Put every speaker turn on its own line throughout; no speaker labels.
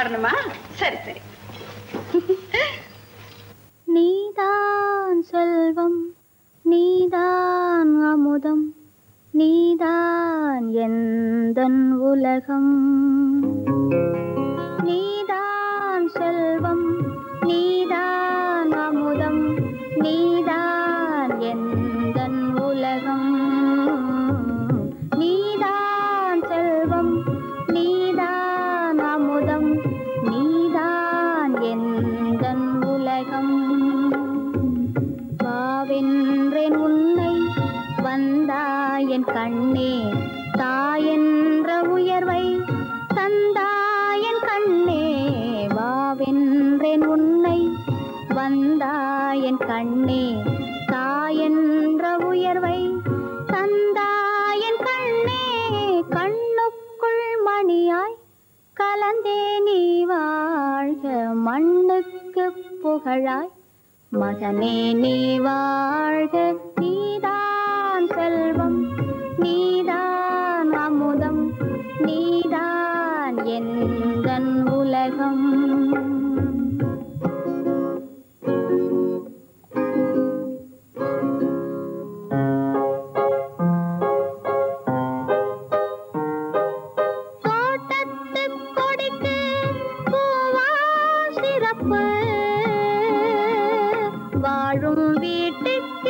பாடணுமா சரி சரி.
நீதான் செல்வம் நீதான் அமுதம் நீதான் எந்த உலகம். வந்தாயன் கண்ணே தாயென்ற உயர்வை தந்தாயன் கண்ணே வாவென்றேன் உன்னை. வந்தாயன் கண்ணே தாயென்ற உயர்வை தந்தாயன் கண்ணே. கண்ணுக்குள் மணியாய் கலந்தே நீ வாழ்க மண்ணுக்கு புகழாய். மகனே நீ வாழ்க நீதான் செல்வம் நீதான் அமுதம் நீதான் எந்தன் உலகம். வாழும் வீட்டுக்கு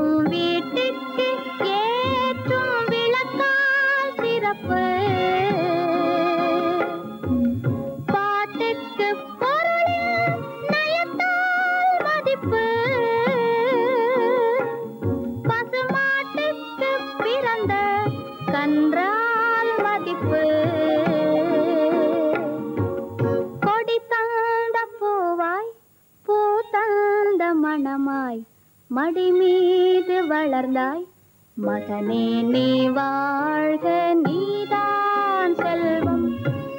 என்றால் மதிப்பு. கொடி தந்த பூவாய் பூ தந்த மணமாய் மடி மீது வளர்ந்தாய். மகனே நீ வாழ்க நீதான் செல்வம்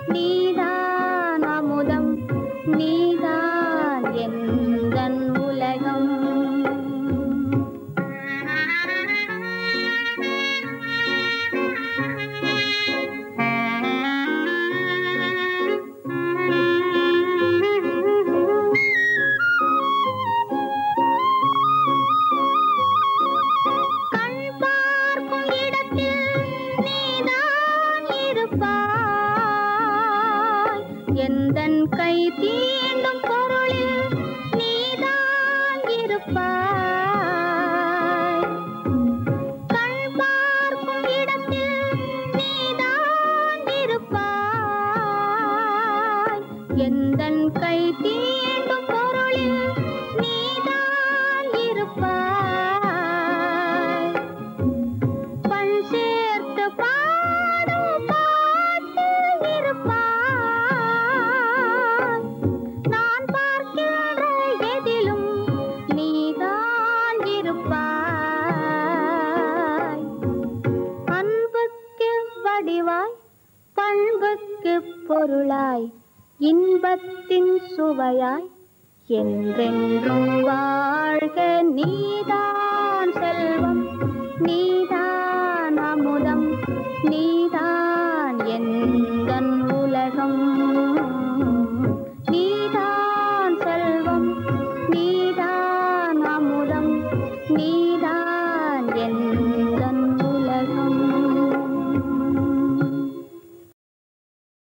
நீதான் அமுதம் நீதான் என் பண்புக்கு பொருளாய் இன்பத்தின் சுவையாய் என்றென்றும் வாழ்க நீதான் செல்வம். நீ